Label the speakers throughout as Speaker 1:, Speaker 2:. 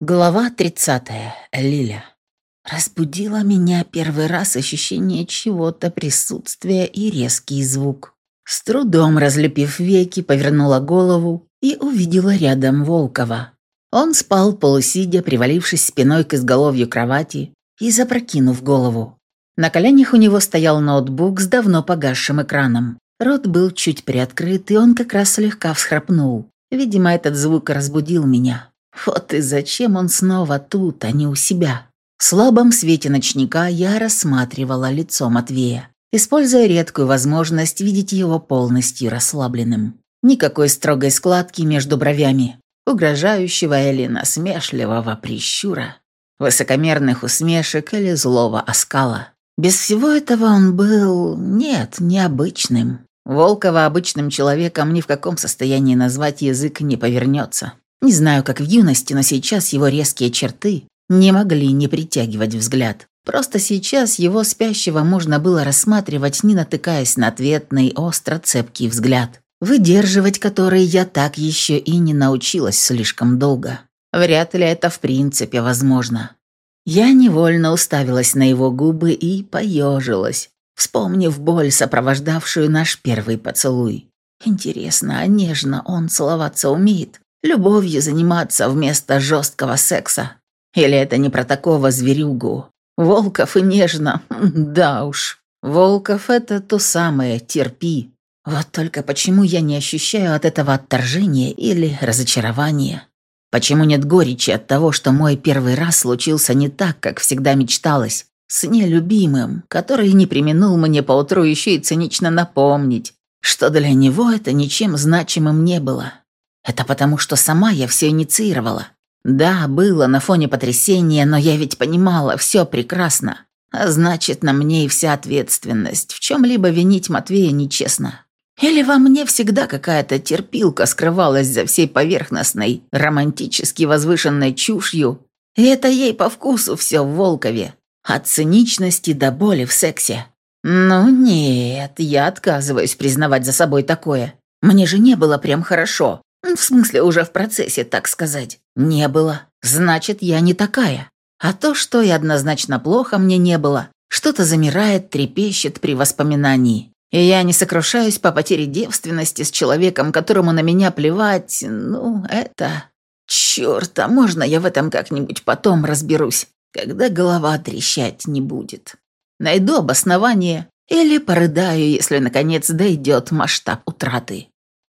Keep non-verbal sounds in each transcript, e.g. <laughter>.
Speaker 1: Глава 30. Лиля. Разбудило меня первый раз ощущение чего-то, присутствия и резкий звук. С трудом разлепив веки, повернула голову и увидела рядом Волкова. Он спал полусидя, привалившись спиной к изголовью кровати и запрокинув голову. На коленях у него стоял ноутбук с давно погасшим экраном. Рот был чуть приоткрыт, и он как раз слегка всхрапнул. Видимо, этот звук разбудил меня. Вот и зачем он снова тут, а не у себя? В слабом свете ночника я рассматривала лицо Матвея, используя редкую возможность видеть его полностью расслабленным. Никакой строгой складки между бровями, угрожающего или насмешливого прищура, высокомерных усмешек или злого оскала. Без всего этого он был, нет, необычным. Волкова обычным человеком ни в каком состоянии назвать язык не повернется. Не знаю, как в юности, но сейчас его резкие черты не могли не притягивать взгляд. Просто сейчас его спящего можно было рассматривать, не натыкаясь на ответный, остро цепкий взгляд, выдерживать который я так еще и не научилась слишком долго. Вряд ли это в принципе возможно. Я невольно уставилась на его губы и поежилась, вспомнив боль, сопровождавшую наш первый поцелуй. Интересно, а нежно он целоваться умеет? Любовью заниматься вместо жесткого секса? Или это не про такого зверюгу? Волков и нежно, <laughs> да уж. Волков — это то самое, терпи. Вот только почему я не ощущаю от этого отторжения или разочарования? Почему нет горечи от того, что мой первый раз случился не так, как всегда мечталось, с нелюбимым, который не применул мне поутру еще и цинично напомнить, что для него это ничем значимым не было. Это потому, что сама я все инициировала. Да, было на фоне потрясения, но я ведь понимала, все прекрасно. А значит, на мне и вся ответственность. В чем-либо винить Матвея нечестно. Или во мне всегда какая-то терпилка скрывалась за всей поверхностной, романтически возвышенной чушью, и это ей по вкусу все в Волкове. От циничности до боли в сексе. Ну нет, я отказываюсь признавать за собой такое. Мне же не было прям хорошо. В смысле, уже в процессе, так сказать. Не было. Значит, я не такая. А то, что и однозначно плохо мне не было, что-то замирает, трепещет при воспоминании. И я не сокрушаюсь по потере девственности с человеком, которому на меня плевать. Ну, это... Чёрт, а можно я в этом как-нибудь потом разберусь, когда голова трещать не будет? Найду обоснование или порыдаю, если, наконец, дойдет масштаб утраты.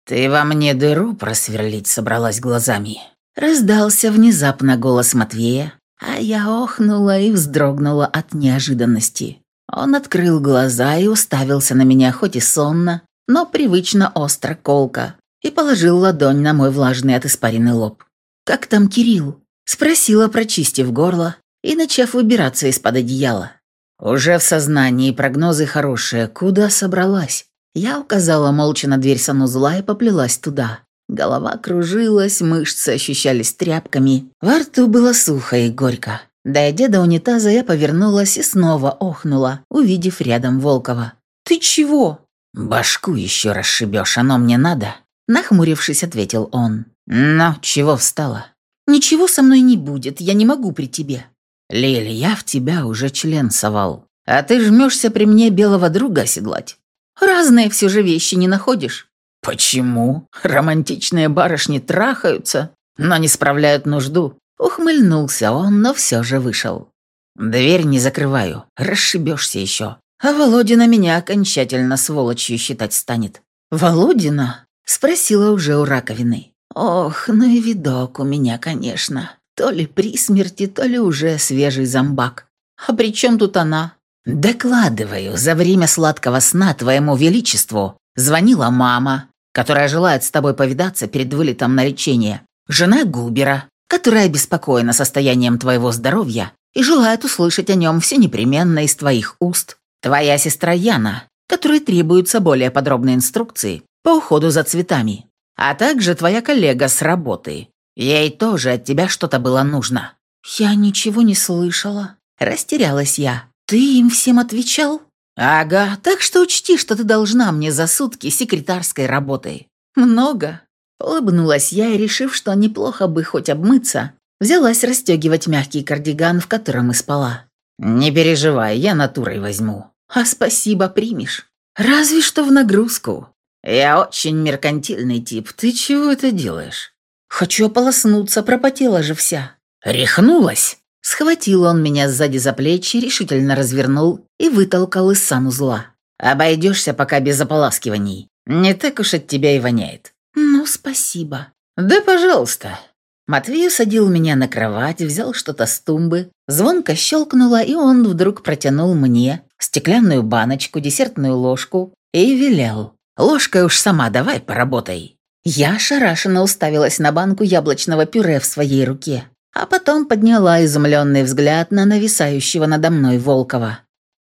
Speaker 1: «Ты во мне дыру просверлить собралась глазами?» Раздался внезапно голос Матвея, а я охнула и вздрогнула от неожиданности. Он открыл глаза и уставился на меня хоть и сонно, но привычно остро колко, и положил ладонь на мой влажный от испарины лоб. «Как там Кирилл?» – спросила, прочистив горло и начав выбираться из-под одеяла. «Уже в сознании прогнозы хорошие. Куда собралась?» Я указала молча на дверь санузла и поплелась туда. Голова кружилась, мышцы ощущались тряпками. Во рту было сухо и горько. Дойдя до унитаза, я повернулась и снова охнула, увидев рядом Волкова. «Ты чего?» «Башку еще расшибешь, оно мне надо?» Нахмурившись, ответил он. «Но чего встала?» «Ничего со мной не будет, я не могу при тебе». «Лили, я в тебя уже член совал. А ты жмешься при мне белого друга оседлать. Разные все же вещи не находишь. Почему? Романтичные барышни трахаются, но не справляют нужду. Ухмыльнулся он, но все же вышел. Дверь не закрываю, расшибешься еще. А Володина меня окончательно сволочью считать станет. Володина? Спросила уже у раковины. Ох, ну и видок у меня, конечно. То ли при смерти, то ли уже свежий зомбак. А при чем тут она? «Докладываю, за время сладкого сна твоему величеству звонила мама, которая желает с тобой повидаться перед вылетом на лечение, жена Губера, которая обеспокоена состоянием твоего здоровья и желает услышать о нем все непременно из твоих уст, твоя сестра Яна, которой требуются более подробные инструкции по уходу за цветами, а также твоя коллега с работы. Ей тоже от тебя что-то было нужно». «Я ничего не слышала», – растерялась я. «Ты им всем отвечал?» «Ага, так что учти, что ты должна мне за сутки секретарской работы». «Много?» Улыбнулась я и, решив, что неплохо бы хоть обмыться, Взялась расстегивать мягкий кардиган, в котором и спала. «Не переживай, я натурой возьму». «А спасибо, примешь». «Разве что в нагрузку». «Я очень меркантильный тип. Ты чего это делаешь?» «Хочу ополоснуться, пропотела же вся». «Рехнулась?» Схватил он меня сзади за плечи, решительно развернул и вытолкал из санузла. «Обойдешься пока без ополаскиваний. Не так уж от тебя и воняет». «Ну, спасибо». «Да, пожалуйста». Матвей усадил меня на кровать, взял что-то с тумбы, звонко щелкнуло, и он вдруг протянул мне стеклянную баночку, десертную ложку и велел. «Ложкой уж сама давай поработай». Я ошарашенно уставилась на банку яблочного пюре в своей руке а потом подняла изумленный взгляд на нависающего надо мной Волкова.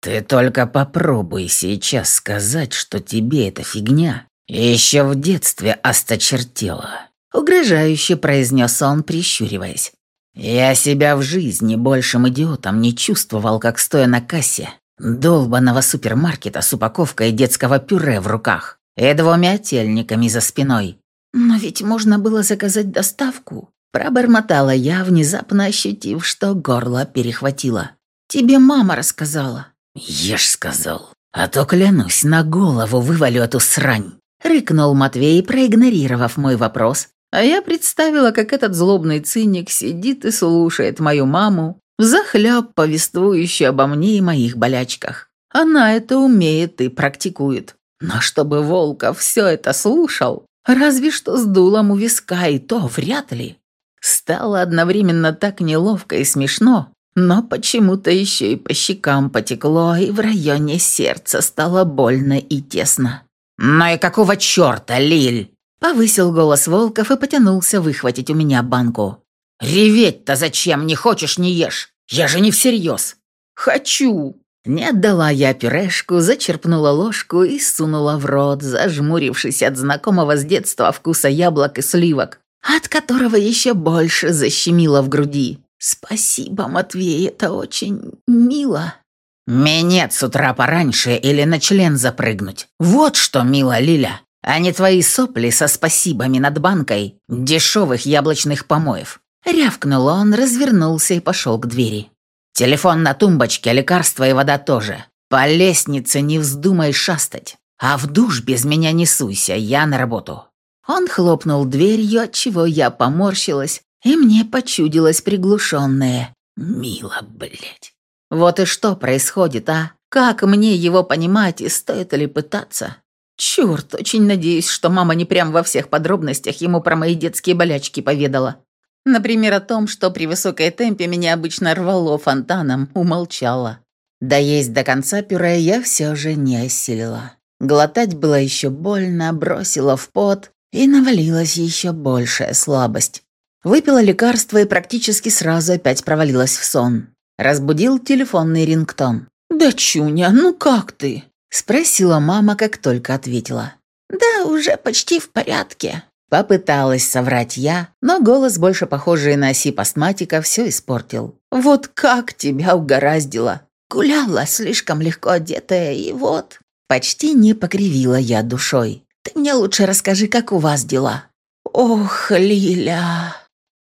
Speaker 1: «Ты только попробуй сейчас сказать, что тебе эта фигня еще в детстве осточертела», угрожающе произнес он, прищуриваясь. «Я себя в жизни большим идиотом не чувствовал, как стоя на кассе долбанного супермаркета с упаковкой детского пюре в руках и двумя тельниками за спиной. Но ведь можно было заказать доставку. Пробормотала я, внезапно ощутив, что горло перехватило. «Тебе мама рассказала». «Ешь, сказал. А то, клянусь, на голову вывалю эту срань». Рыкнул Матвей, проигнорировав мой вопрос. А я представила, как этот злобный циник сидит и слушает мою маму, захлеб повествующую обо мне и моих болячках. Она это умеет и практикует. Но чтобы Волков все это слушал, разве что с дулом у виска, и то вряд ли. Стало одновременно так неловко и смешно, но почему-то еще и по щекам потекло, и в районе сердца стало больно и тесно. «Ну и какого черта, Лиль?» Повысил голос Волков и потянулся выхватить у меня банку. «Реветь-то зачем? Не хочешь, не ешь. Я же не всерьез». «Хочу». Не отдала я пюрешку, зачерпнула ложку и сунула в рот, зажмурившись от знакомого с детства вкуса яблок и сливок от которого еще больше защемило в груди. «Спасибо, Матвей, это очень мило». «Минет с утра пораньше или на член запрыгнуть. Вот что, мила Лиля, а не твои сопли со спасибами над банкой дешевых яблочных помоев». Рявкнул он, развернулся и пошел к двери. «Телефон на тумбочке, лекарства и вода тоже. По лестнице не вздумай шастать. А в душ без меня не суйся, я на работу». Он хлопнул дверью, от чего я поморщилась, и мне почудилось приглушенное. «Мило, блядь». Вот и что происходит, а? Как мне его понимать и стоит ли пытаться? Черт, очень надеюсь, что мама не прям во всех подробностях ему про мои детские болячки поведала. Например, о том, что при высокой темпе меня обычно рвало фонтаном, умолчала. Да есть до конца пюре я все же не осилила. Глотать было еще больно, бросила в пот, и навалилась еще большая слабость. Выпила лекарство и практически сразу опять провалилась в сон. Разбудил телефонный рингтон. «Да, Чуня, ну как ты?» Спросила мама, как только ответила. «Да, уже почти в порядке». Попыталась соврать я, но голос, больше похожий на осип астматика, все испортил. «Вот как тебя угораздило! Гуляла слишком легко одетая, и вот...» Почти не покривила я душой. Ты мне лучше расскажи, как у вас дела». «Ох, Лиля!»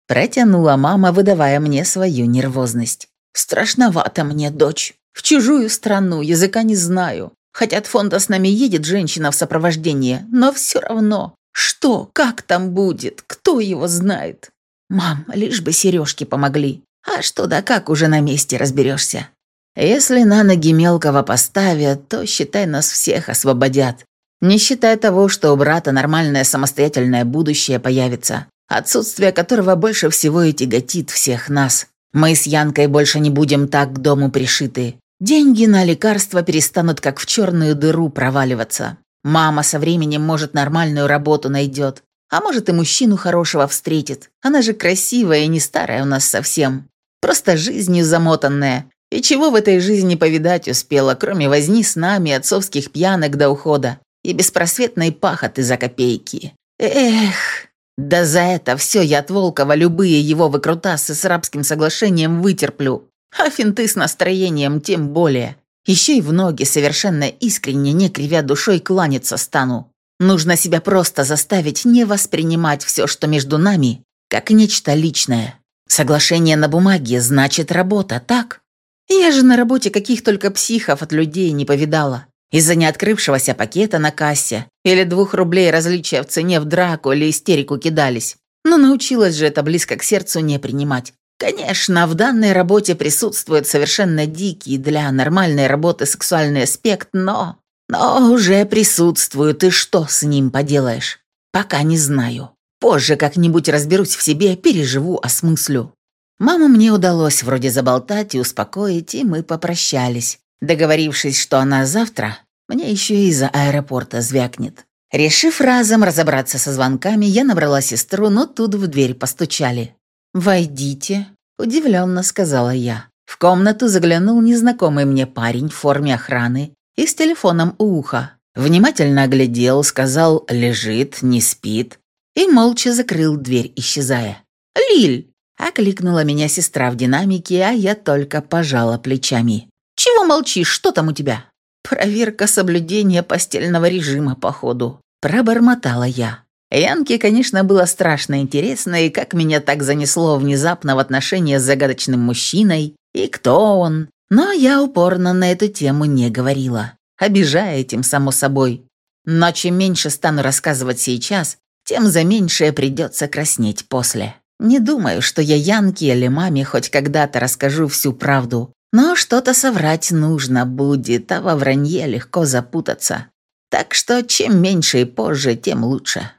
Speaker 1: Протянула мама, выдавая мне свою нервозность. «Страшновато мне, дочь. В чужую страну, языка не знаю. Хотя от фонда с нами едет женщина в сопровождении, но все равно. Что, как там будет, кто его знает? Мам, лишь бы сережки помогли. А что да как уже на месте разберешься. Если на ноги мелкого поставят, то, считай, нас всех освободят. Не считая того, что у брата нормальное самостоятельное будущее появится, отсутствие которого больше всего и тяготит всех нас. Мы с Янкой больше не будем так к дому пришиты. Деньги на лекарства перестанут как в черную дыру проваливаться. Мама со временем, может, нормальную работу найдет. А может, и мужчину хорошего встретит. Она же красивая и не старая у нас совсем. Просто жизнью замотанная. И чего в этой жизни повидать успела, кроме возни с нами, отцовских пьянок до ухода и беспросветной пахоты за копейки. Эх, да за это все я от Волкова любые его выкрутасы с рабским соглашением вытерплю, а финты с настроением тем более. Еще и в ноги совершенно искренне, не кривя душой, кланяться стану. Нужно себя просто заставить не воспринимать все, что между нами, как нечто личное. Соглашение на бумаге значит работа, так? Я же на работе каких только психов от людей не повидала. Из-за неоткрывшегося пакета на кассе или двух рублей различия в цене в драку или истерику кидались. Но научилась же это близко к сердцу не принимать. Конечно, в данной работе присутствует совершенно дикий для нормальной работы сексуальный аспект, но... Но уже присутствует, и что с ним поделаешь? Пока не знаю. Позже как-нибудь разберусь в себе, переживу, осмыслю. Маму мне удалось вроде заболтать и успокоить, и мы попрощались, договорившись, что она завтра мне еще и из аэропорта звякнет. Решив разом разобраться со звонками, я набрала сестру, но тут в дверь постучали. «Войдите», – удивленно сказала я. В комнату заглянул незнакомый мне парень в форме охраны и с телефоном у уха. Внимательно оглядел, сказал «лежит, не спит» и молча закрыл дверь, исчезая. «Лиль!» – окликнула меня сестра в динамике, а я только пожала плечами. «Чего молчишь? Что там у тебя?» «Проверка соблюдения постельного режима, походу», – пробормотала я. Янке, конечно, было страшно интересно, и как меня так занесло внезапно в отношения с загадочным мужчиной, и кто он. Но я упорно на эту тему не говорила, обижая этим, само собой. Но чем меньше стану рассказывать сейчас, тем за меньшее придется краснеть после. Не думаю, что я Янке или маме хоть когда-то расскажу всю правду, но что-то соврать нужно будет, а во вранье легко запутаться. Так что чем меньше и позже, тем лучше.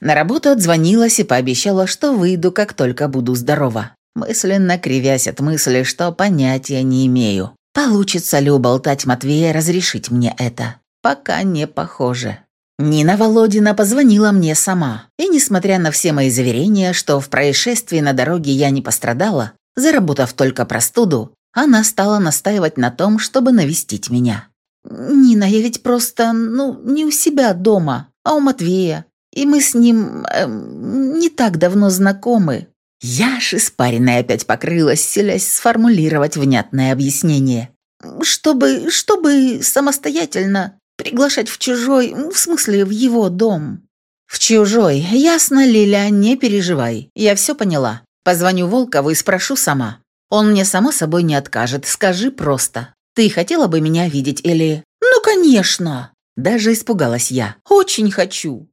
Speaker 1: На работу отзвонилась и пообещала, что выйду, как только буду здорова. Мысленно кривясь от мысли, что понятия не имею. Получится ли уболтать Матвея разрешить мне это? Пока не похоже. Нина Володина позвонила мне сама, и несмотря на все мои заверения, что в происшествии на дороге я не пострадала, заработав только простуду, она стала настаивать на том, чтобы навестить меня. «Нина, я ведь просто, ну, не у себя дома, а у Матвея. И мы с ним э, не так давно знакомы». Я аж испаренная опять покрылась, селясь сформулировать внятное объяснение. «Чтобы, чтобы самостоятельно приглашать в чужой, в смысле, в его дом». «В чужой, ясно, Лиля, не переживай, я все поняла. Позвоню Волкову и спрошу сама. Он мне, само собой, не откажет, скажи просто. Ты хотела бы меня видеть или...» «Ну, конечно!» Даже испугалась я. «Очень хочу!»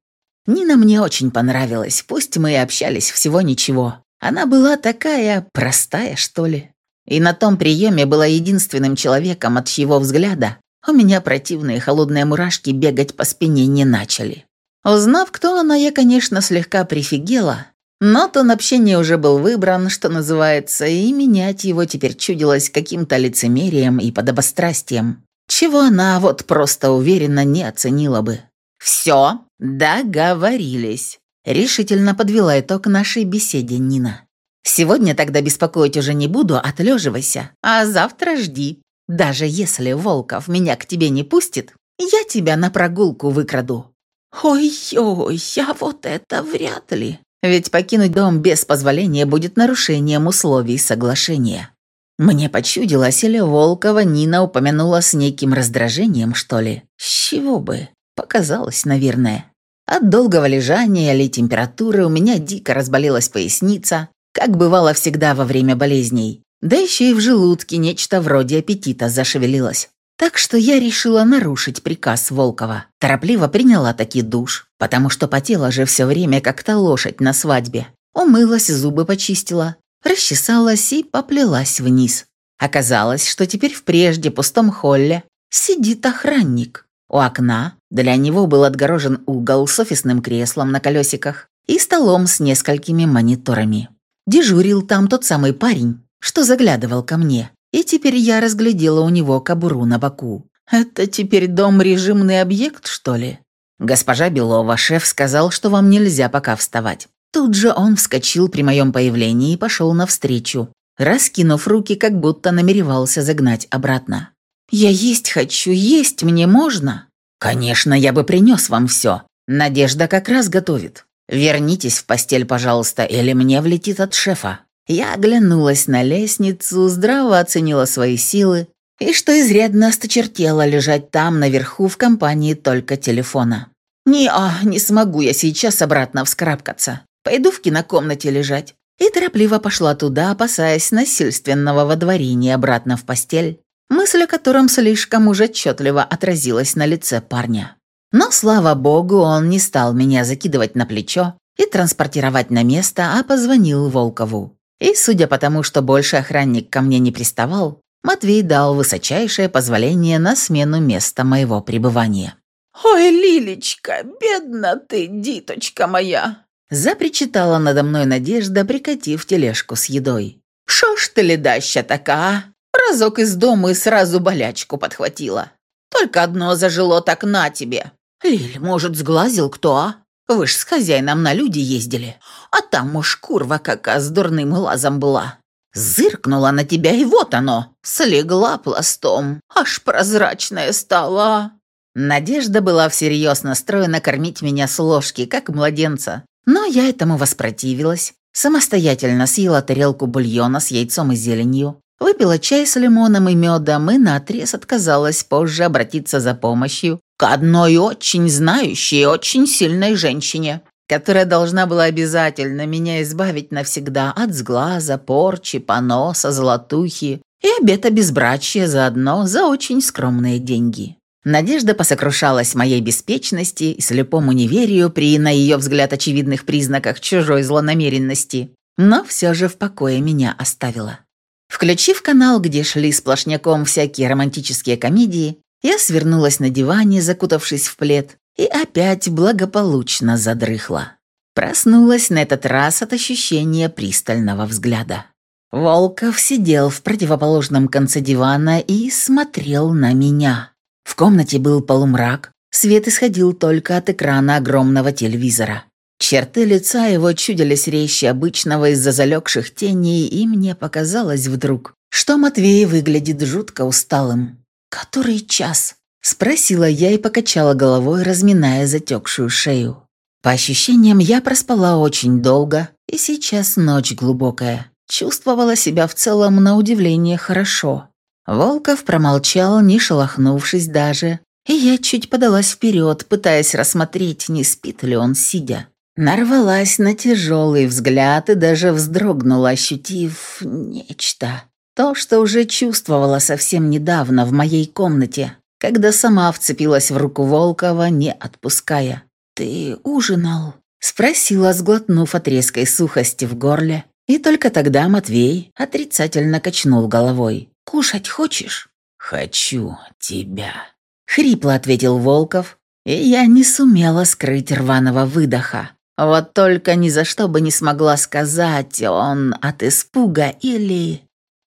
Speaker 1: Нина мне очень понравилась, пусть мы и общались всего ничего. Она была такая простая, что ли. И на том приеме была единственным человеком, от чьего взгляда у меня противные холодные мурашки бегать по спине не начали. Узнав, кто она, я, конечно, слегка прифигела, но тон общения уже был выбран, что называется, и менять его теперь чудилось каким-то лицемерием и подобострастием, чего она вот просто уверенно не оценила бы. «Все, договорились», — решительно подвела итог нашей беседе Нина. «Сегодня тогда беспокоить уже не буду, отлеживайся, а завтра жди. Даже если Волков меня к тебе не пустит, я тебя на прогулку выкраду». «Ой-ой, я вот это вряд ли», ведь покинуть дом без позволения будет нарушением условий соглашения. Мне почудилось, или Волкова Нина упомянула с неким раздражением, что ли. С чего бы? Показалось, наверное. От долгого лежания или температуры у меня дико разболелась поясница, как бывало всегда во время болезней. Да еще и в желудке нечто вроде аппетита зашевелилось. Так что я решила нарушить приказ Волкова. Торопливо приняла таки душ, потому что потела же все время как-то лошадь на свадьбе. Умылась, зубы почистила, расчесалась и поплелась вниз. Оказалось, что теперь в прежде пустом холле сидит охранник. У окна для него был отгорожен угол с офисным креслом на колесиках и столом с несколькими мониторами. Дежурил там тот самый парень, что заглядывал ко мне, и теперь я разглядела у него кобуру на боку. «Это теперь дом режимный объект, что ли?» «Госпожа Белова, шеф сказал, что вам нельзя пока вставать». Тут же он вскочил при моем появлении и пошел навстречу, раскинув руки, как будто намеревался загнать обратно. «Я есть хочу, есть мне можно?» «Конечно, я бы принес вам все. Надежда как раз готовит. Вернитесь в постель, пожалуйста, или мне влетит от шефа». Я оглянулась на лестницу, здраво оценила свои силы и что изрядно осточертела лежать там наверху в компании только телефона. «Не, а, не смогу я сейчас обратно вскарабкаться. Пойду в кинокомнате лежать. и торопливо пошла туда, опасаясь насильственного водворения обратно в постель, мысль о котором слишком уж отчетливо отразилась на лице парня. Но, слава богу, он не стал меня закидывать на плечо и транспортировать на место, а позвонил Волкову. И, судя по тому, что больше охранник ко мне не приставал, Матвей дал высочайшее позволение на смену места моего пребывания.
Speaker 2: «Ой, Лилечка, бедна ты, диточка моя!»
Speaker 1: Запричитала надо мной Надежда, прикатив тележку с едой.
Speaker 2: «Шо ж ты ледаща такая? Разок из дома и сразу болячку подхватила. Только одно зажило так на тебе. Лиль, может, сглазил кто, а? Вы ж с хозяином на люди ездили. А там уж курва какая с дурным лазом была. Зыркнула на тебя, и вот оно, слегла пластом. Аж прозрачная стала.
Speaker 1: Надежда была всерьез настроена кормить меня с ложки, как младенца. Но я этому воспротивилась. Самостоятельно съела тарелку бульона с яйцом и зеленью, выпила чай с лимоном и медом и наотрез отказалась позже обратиться за помощью к одной очень знающей и очень сильной женщине, которая должна была обязательно меня избавить навсегда от сглаза, порчи, поноса, золотухи и обета безбрачия заодно за очень скромные деньги. Надежда посокрушалась моей беспечности и слепому неверию при, на ее взгляд, очевидных признаках чужой злонамеренности, но все же в покое меня оставила. Включив канал, где шли сплошняком всякие романтические комедии, я свернулась на диване, закутавшись в плед, и опять благополучно задрыхла. Проснулась на этот раз от ощущения пристального взгляда. Волков сидел в противоположном конце дивана и смотрел на меня. В комнате был полумрак, свет исходил только от экрана огромного телевизора. Черты лица его чудились резче обычного из-за залегших теней, и мне показалось вдруг, что Матвей выглядит жутко усталым. «Который час?» – спросила я и покачала головой, разминая затекшую шею. По ощущениям, я проспала очень долго, и сейчас ночь глубокая. Чувствовала себя в целом на удивление хорошо. Волков промолчал, не шелохнувшись даже, и я чуть подалась вперед, пытаясь рассмотреть, не спит ли он сидя. Нарвалась на тяжелый взгляд и даже вздрогнула, ощутив нечто. То, что уже чувствовала совсем недавно в моей комнате, когда сама вцепилась в руку Волкова, не отпуская. «Ты ужинал?» – спросила, сглотнув от резкой сухости в горле. И только тогда Матвей отрицательно качнул головой. «Кушать хочешь?»
Speaker 3: «Хочу тебя», —
Speaker 1: хрипло ответил Волков, и я не сумела скрыть рваного выдоха. Вот только ни за что бы не смогла сказать, он от испуга или...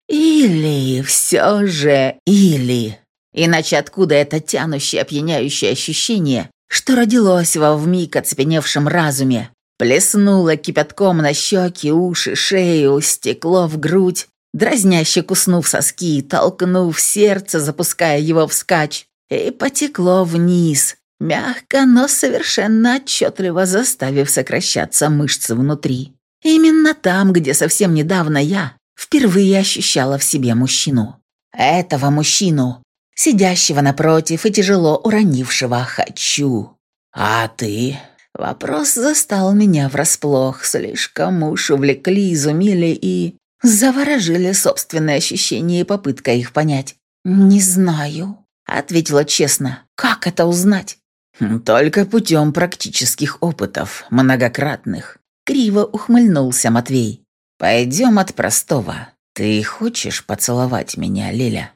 Speaker 1: Или все же или... Иначе откуда это тянущее, опьяняющее ощущение, что родилось во вмиг оцепеневшем разуме, плеснуло кипятком на щеки, уши, шею, стекло в грудь, дразняще куснув соски, толкнув сердце, запуская его вскачь, и потекло вниз, мягко, но совершенно отчетливо заставив сокращаться мышцы внутри. Именно там, где совсем недавно я впервые ощущала в себе мужчину. Этого мужчину, сидящего напротив и тяжело уронившего «хочу». «А ты?» Вопрос застал меня врасплох, слишком уж увлекли, изумили и Заворожили собственные ощущения и попытка их понять. «Не знаю», — ответила честно. «Как это узнать?»
Speaker 3: «Хм, «Только путем практических опытов, многократных», —
Speaker 1: криво ухмыльнулся Матвей.
Speaker 3: «Пойдем от простого. Ты хочешь поцеловать меня, Лиля?»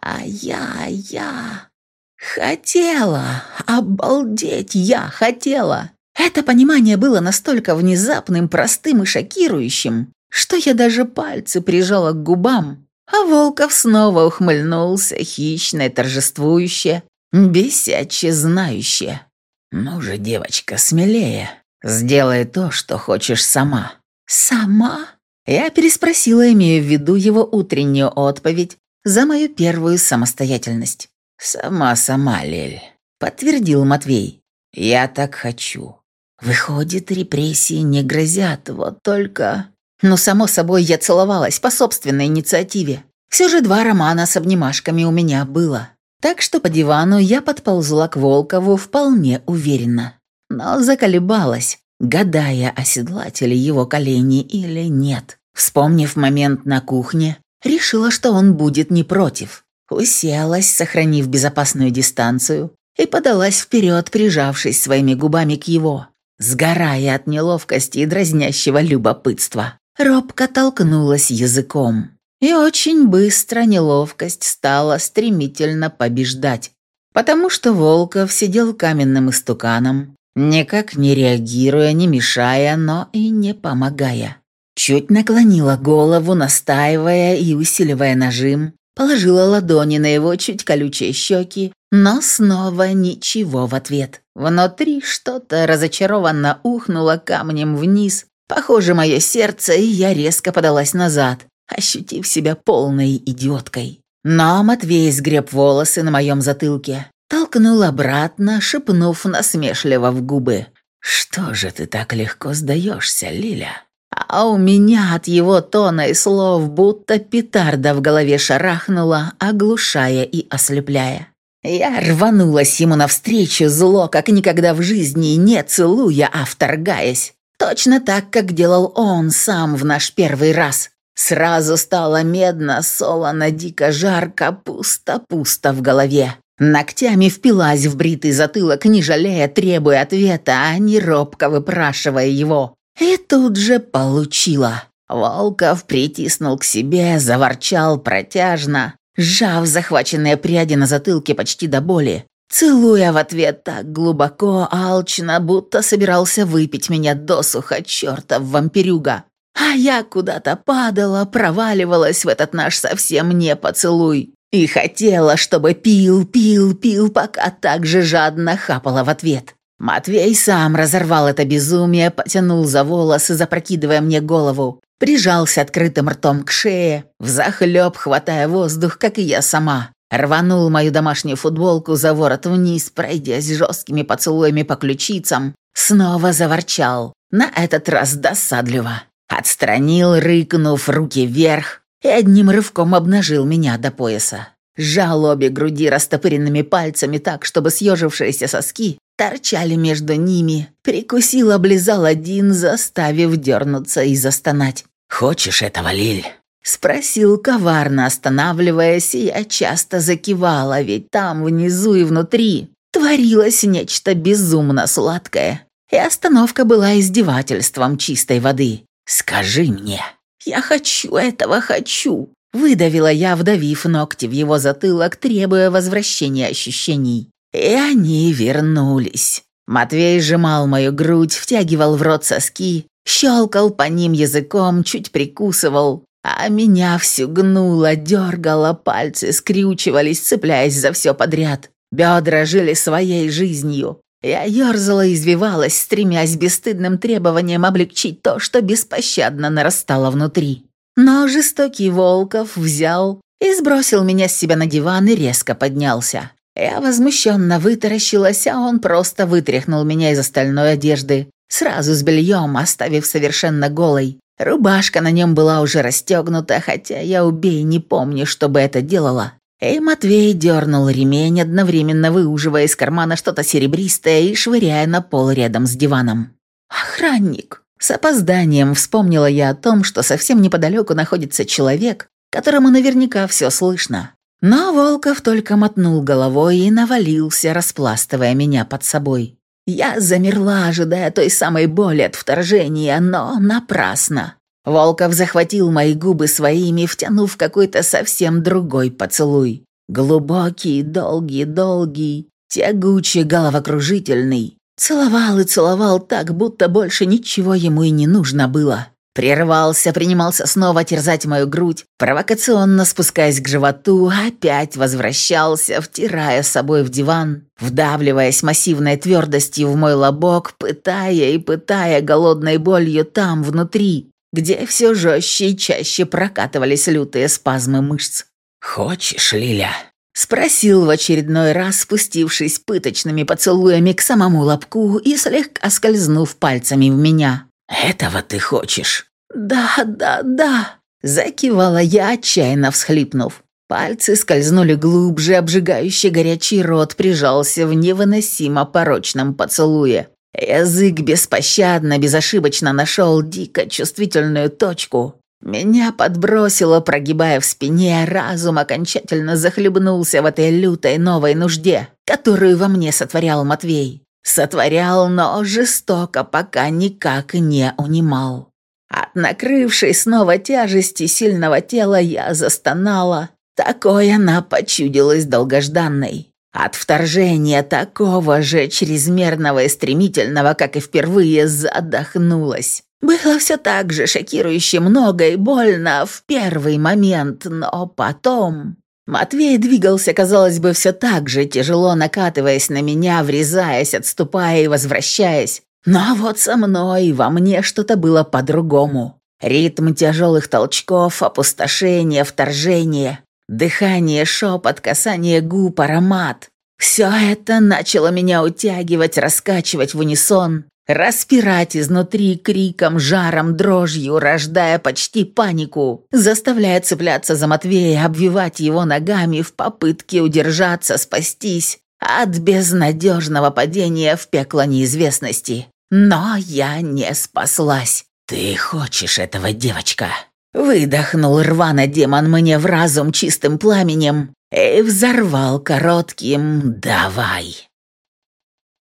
Speaker 1: «А я, я...» «Хотела! Обалдеть, я хотела!» Это понимание было настолько внезапным, простым и шокирующим, что я даже пальцы прижала к губам, а Волков снова ухмыльнулся, хищное, торжествующе, бесяче знающее.
Speaker 3: «Ну же, девочка, смелее. Сделай то, что хочешь сама».
Speaker 1: «Сама?» Я переспросила, имея в виду его утреннюю отповедь за мою первую самостоятельность.
Speaker 3: «Сама-сама, Лель», — подтвердил Матвей. «Я так хочу».
Speaker 1: Выходит, репрессии не грозят, вот только... Но, само собой, я целовалась по собственной инициативе. Все же два романа с обнимашками у меня было. Так что по дивану я подползла к Волкову вполне уверенно. Но заколебалась, гадая, оседлать ли его колени или нет. Вспомнив момент на кухне, решила, что он будет не против. Уселась, сохранив безопасную дистанцию, и подалась вперед, прижавшись своими губами к его, сгорая от неловкости и дразнящего любопытства. Робко толкнулась языком. И очень быстро неловкость стала стремительно побеждать, потому что Волков сидел каменным истуканом, никак не реагируя, не мешая, но и не помогая. Чуть наклонила голову, настаивая и усиливая нажим, положила ладони на его чуть колючие щеки, но снова ничего в ответ. Внутри что-то разочарованно ухнуло камнем вниз, похоже, мое сердце, и я резко подалась назад, ощутив себя полной идиоткой. Но Матвей сгреб волосы на моем затылке, толкнул обратно, шепнув насмешливо в губы. «Что же ты так легко сдаешься, Лиля?» А у меня от его тона и слов будто петарда в голове шарахнула, оглушая и ослепляя. Я рванулась ему навстречу, зло, как никогда в жизни, не целуя, а вторгаясь. Точно так, как делал он сам в наш первый раз. Сразу стало медно, солоно, дико жарко, пусто-пусто в голове. Ногтями впилась в бритый затылок, не жалея, требуя ответа, а не робко выпрашивая его. И тут же получила. Волков притиснул к себе, заворчал протяжно, сжав захваченные пряди на затылке почти до боли, целуя в ответ так глубоко, алчно, будто собирался выпить меня досуха, чертов вампирюга. А я куда-то падала, проваливалась в этот наш совсем не поцелуй. И хотела, чтобы пил, пил, пил, пока так же жадно хапала в ответ. Матвей сам разорвал это безумие, потянул за волосы, запрокидывая мне голову, прижался открытым ртом к шее, взахлеб хватая воздух, как и я сама. Рванул мою домашнюю футболку за ворот вниз, пройдясь жесткими поцелуями по ключицам, снова заворчал, на этот раз досадливо. Отстранил, рыкнув руки вверх, и одним рывком обнажил меня до пояса. Сжал обе груди растопыренными пальцами так, чтобы съежившиеся соски торчали между ними. Прикусил, облизал один, заставив дернуться и застонать. «Хочешь этого, Лиль?» Спросил коварно, останавливаясь, и я часто закивала, ведь там, внизу и внутри, творилось нечто безумно сладкое. И остановка была издевательством чистой воды. «Скажи мне». «Я хочу этого, хочу!» Выдавила я, вдавив ногти в его затылок, требуя возвращения ощущений. И они вернулись. Матвей сжимал мою грудь, втягивал в рот соски, щелкал по ним языком, чуть прикусывал, а меня всю гнуло, дергало, пальцы скрючивались, цепляясь за все подряд. Бедра жили своей жизнью. Я ерзала и извивалась, стремясь бесстыдным требованием облегчить то, что беспощадно нарастало внутри. Но жестокий Волков взял и сбросил меня с себя на диван и резко поднялся. Я возмущенно вытаращилась, а он просто вытряхнул меня из остальной одежды, сразу с бельем, оставив совершенно голой. Рубашка на нем была уже расстегнута, хотя я убей не помню, чтобы это делала. И Матвей дернул ремень, одновременно выуживая из кармана что-то серебристое и швыряя на пол рядом с диваном. «Охранник!» С опозданием вспомнила я о том, что совсем неподалеку находится человек, которому наверняка все слышно. Но Волков только мотнул головой и навалился, распластывая меня под собой. Я замерла, ожидая той самой боли от вторжения, но напрасно. Волков захватил мои губы своими, втянув какой-то совсем другой поцелуй. Глубокий, долгий, долгий, тягучий, головокружительный. Целовал и целовал так, будто больше ничего ему и не нужно было. Прервался, принимался снова терзать мою грудь, провокационно спускаясь к животу, опять возвращался, втирая собой в диван, вдавливаясь массивной твердостью в мой лобок, пытая и пытая голодной болью там, внутри, где все жестче и чаще прокатывались лютые спазмы мышц. «Хочешь, Лиля?» Спросил в очередной раз, спустившись пыточными поцелуями к самому лобку и слегка скользнув пальцами в меня. «Этого ты хочешь?» «Да, да, да», – закивала я, отчаянно всхлипнув. Пальцы скользнули глубже, обжигающий горячий рот прижался в невыносимо порочном поцелуе. Язык беспощадно, безошибочно нашел дико чувствительную точку. Меня подбросило, прогибая в спине, разум окончательно захлебнулся в этой лютой новой нужде, которую во мне сотворял Матвей. Сотворял, но жестоко, пока никак не унимал. От накрывшей снова тяжести сильного тела я застонала. Такое она почудилась долгожданной. От вторжения такого же чрезмерного и стремительного, как и впервые, задохнулась. Было все так же шокирующе много и больно в первый момент, но потом... Матвей двигался, казалось бы, все так же, тяжело накатываясь на меня, врезаясь, отступая и возвращаясь. Но вот со мной во мне что-то было по-другому. Ритм тяжелых толчков, опустошение, вторжение, дыхание, шепот, касание губ, аромат. Все это начало меня утягивать, раскачивать в унисон, распирать изнутри криком, жаром, дрожью, рождая почти панику, заставляя цепляться за Матвея, обвивать его ногами в попытке удержаться, спастись от безнадежного падения в пекло неизвестности. Но я не спаслась. «Ты хочешь этого, девочка?» Выдохнул рвано демон мне в разум чистым пламенем и взорвал коротким «давай».